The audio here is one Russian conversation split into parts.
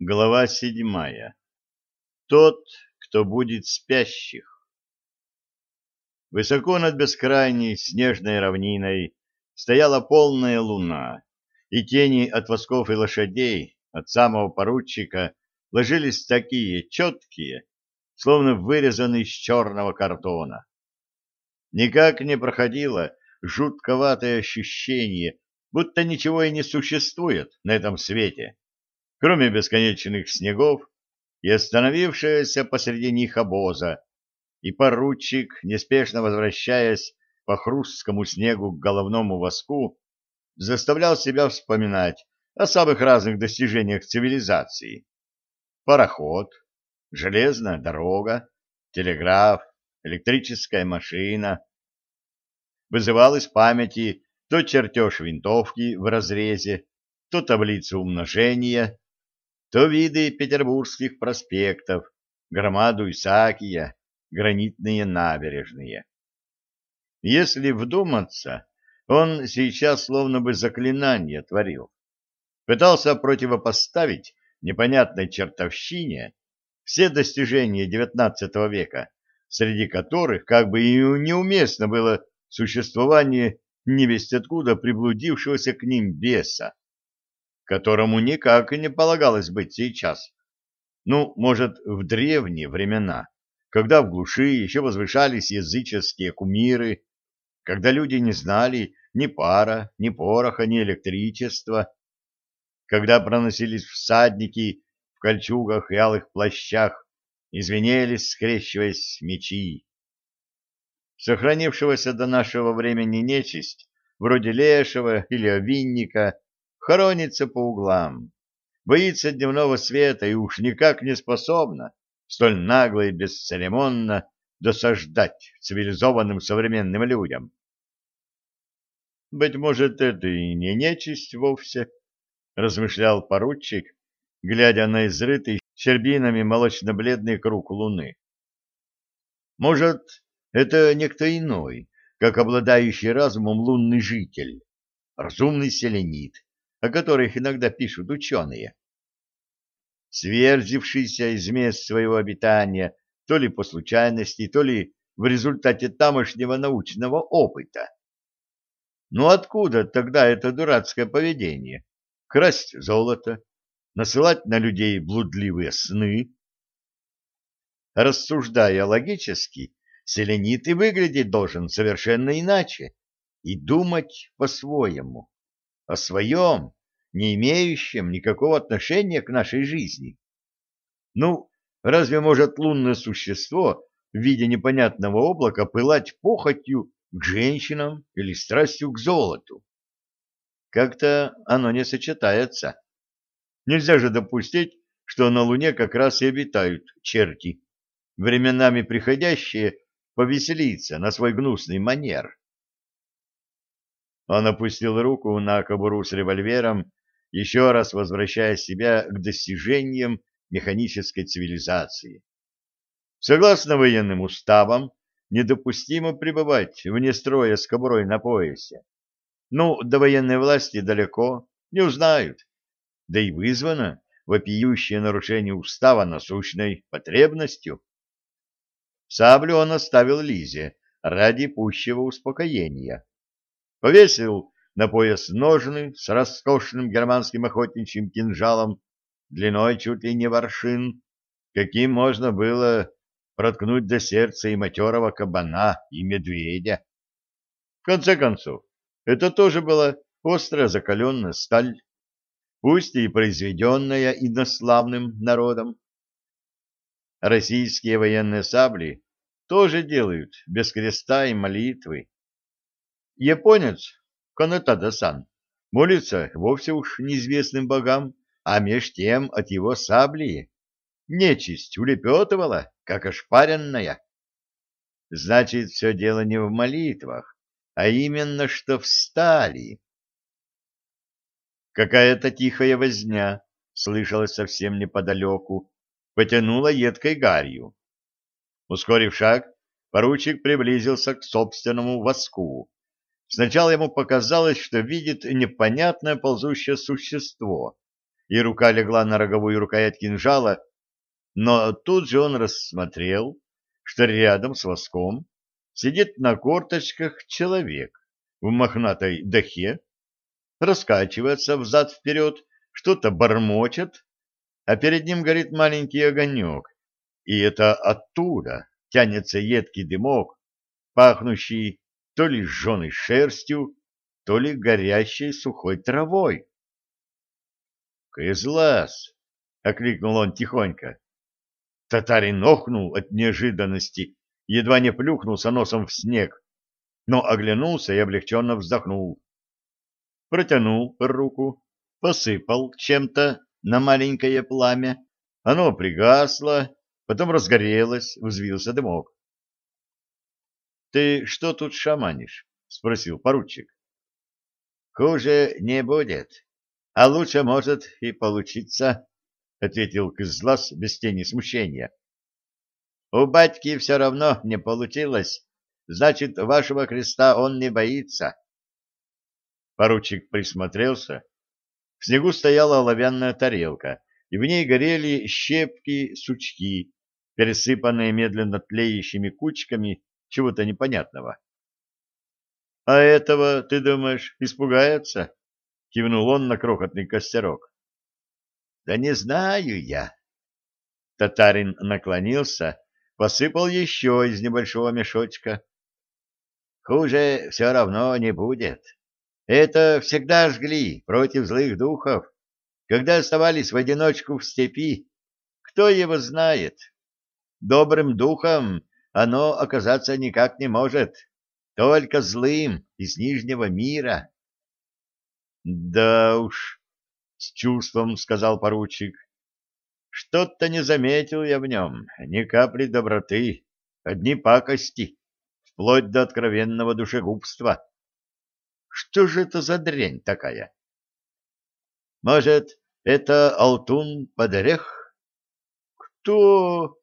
Глава седьмая. Тот, кто будет спящих. Высоко над бескрайней снежной равниной стояла полная луна, и тени от восков и лошадей, от самого поручика, ложились такие четкие, словно вырезанные из черного картона. Никак не проходило жутковатое ощущение, будто ничего и не существует на этом свете кроме бесконечных снегов и остановившегося посреди них обоза, и поручик, неспешно возвращаясь по хрусткому снегу к головному воску, заставлял себя вспоминать о самых разных достижениях цивилизации. Пароход, железная дорога, телеграф, электрическая машина. Вызывал из памяти то чертеж винтовки в разрезе, то таблицу умножения, то виды петербургских проспектов, громаду Исаакия, гранитные набережные. Если вдуматься, он сейчас словно бы заклинание творил. Пытался противопоставить непонятной чертовщине все достижения XIX века, среди которых как бы и неуместно было существование невесть откуда приблудившегося к ним беса которому никак и не полагалось быть сейчас. Ну, может, в древние времена, когда в глуши еще возвышались языческие кумиры, когда люди не знали ни пара, ни пороха, ни электричества, когда проносились всадники в кольчугах и алых плащах, извинелись, скрещиваясь мечи. Сохранившегося до нашего времени нечисть, вроде лешего или овинника, хоронится по углам, боится дневного света и уж никак не способна столь нагло и бесцеремонно досаждать цивилизованным современным людям. «Быть может, это и не нечисть вовсе», — размышлял поручик, глядя на изрытый щербинами молочно-бледный круг луны. «Может, это некто иной, как обладающий разумом лунный житель, разумный селенит, о которых иногда пишут ученые. Сверзившийся из мест своего обитания то ли по случайности, то ли в результате тамошнего научного опыта. Но откуда тогда это дурацкое поведение? Красть золото, насылать на людей блудливые сны? Рассуждая логически, селенит и выглядеть должен совершенно иначе и думать по-своему о своем, не имеющем никакого отношения к нашей жизни. Ну, разве может лунное существо в виде непонятного облака пылать похотью к женщинам или страстью к золоту? Как-то оно не сочетается. Нельзя же допустить, что на Луне как раз и обитают черти, временами приходящие повеселиться на свой гнусный манер. Он опустил руку на кобуру с револьвером, еще раз возвращая себя к достижениям механической цивилизации. Согласно военным уставам, недопустимо пребывать вне строя с кобурой на поясе. Ну, до военной власти далеко, не узнают. Да и вызвано вопиющее нарушение устава насущной потребностью. Саблю он оставил Лизе ради пущего успокоения повесил на пояс ножны с роскошным германским охотничьим кинжалом длиной чуть ли не воршин, каким можно было проткнуть до сердца и матерого кабана, и медведя. В конце концов, это тоже была острая закаленная сталь, пусть и произведенная инославным народом. Российские военные сабли тоже делают без креста и молитвы, Японец, Канетада-сан, молится вовсе уж неизвестным богам, а меж тем от его сабли нечисть улепетывала, как ошпаренная. Значит, все дело не в молитвах, а именно что встали. Какая-то тихая возня слышалась совсем неподалеку, потянула едкой гарью. Ускорив шаг, поручик приблизился к собственному воску Сначала ему показалось, что видит непонятное ползущее существо, и рука легла на роговую рукоять кинжала, но тут же он рассмотрел, что рядом с воском сидит на корточках человек в мохнатой дахе, раскачивается взад-вперед, что-то бормочет, а перед ним горит маленький огонек, и это оттуда тянется едкий дымок, пахнущий то ли сжженной шерстью, то ли горящей сухой травой. «Кызлас!» — окликнул он тихонько. Татарин охнул от неожиданности, едва не плюхнулся носом в снег, но оглянулся и облегченно вздохнул. Протянул руку, посыпал чем-то на маленькое пламя. Оно пригасло, потом разгорелось, взвился дымок. — Ты что тут шаманишь? — спросил поручик. — Хуже не будет, а лучше может и получиться, — ответил Кызлас без тени смущения. — У батьки все равно не получилось, значит, вашего креста он не боится. Поручик присмотрелся. В снегу стояла оловянная тарелка, и в ней горели щепки-сучки, пересыпанные медленно тлеющими кучками чего-то непонятного. — А этого, ты думаешь, испугается? — кивнул он на крохотный костерок. — Да не знаю я. Татарин наклонился, посыпал еще из небольшого мешочка. — Хуже все равно не будет. Это всегда жгли против злых духов когда оставались в одиночку в степи, кто его знает? Добрым духом оно оказаться никак не может, только злым из Нижнего мира. — Да уж, — с чувством сказал поручик, — что-то не заметил я в нем, ни капли доброты, одни пакости, вплоть до откровенного душегубства. Что же это за дрянь такая? Может, это Алтун-Падерех? Кто?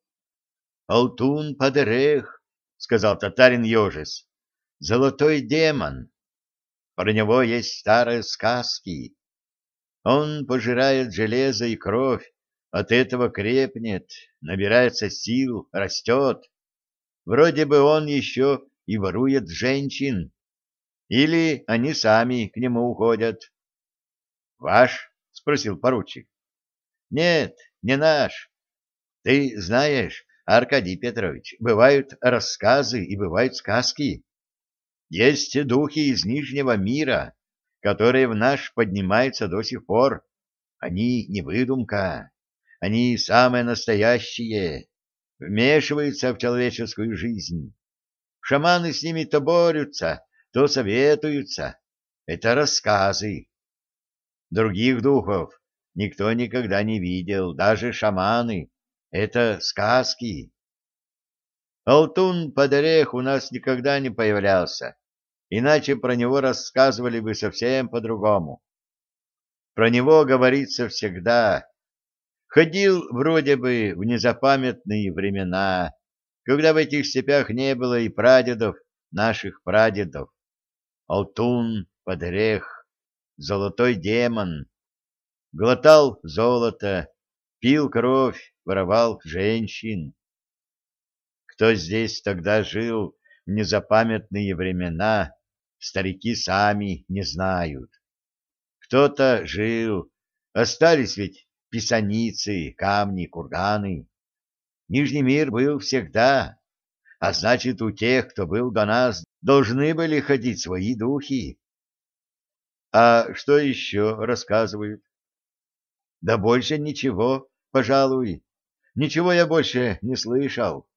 Алтун-Падерех, сказал татарин Ежес. Золотой демон. Про него есть старые сказки. Он пожирает железо и кровь, от этого крепнет, набирается сил, растет. Вроде бы он еще и ворует женщин. Или они сами к нему уходят. Ваш? — спросил поручик. — Нет, не наш. Ты знаешь, Аркадий Петрович, бывают рассказы и бывают сказки. Есть духи из Нижнего мира, которые в наш поднимаются до сих пор. Они не выдумка, они самые настоящие, вмешиваются в человеческую жизнь. Шаманы с ними то борются, то советуются. Это рассказы. Других духов никто никогда не видел, даже шаманы. Это сказки. Алтун под орех у нас никогда не появлялся, иначе про него рассказывали бы совсем по-другому. Про него говорится всегда. Ходил вроде бы в незапамятные времена, когда в этих степях не было и прадедов наших прадедов. Алтун под орех золотой демон. Глотал золото, пил кровь, воровал женщин. Кто здесь тогда жил в незапамятные времена, старики сами не знают. Кто-то жил, остались ведь писаницы, камни, курганы. Нижний мир был всегда, а значит, у тех, кто был до нас, должны были ходить свои духи. А что еще рассказывают? Да больше ничего, пожалуй. Ничего я больше не слышал.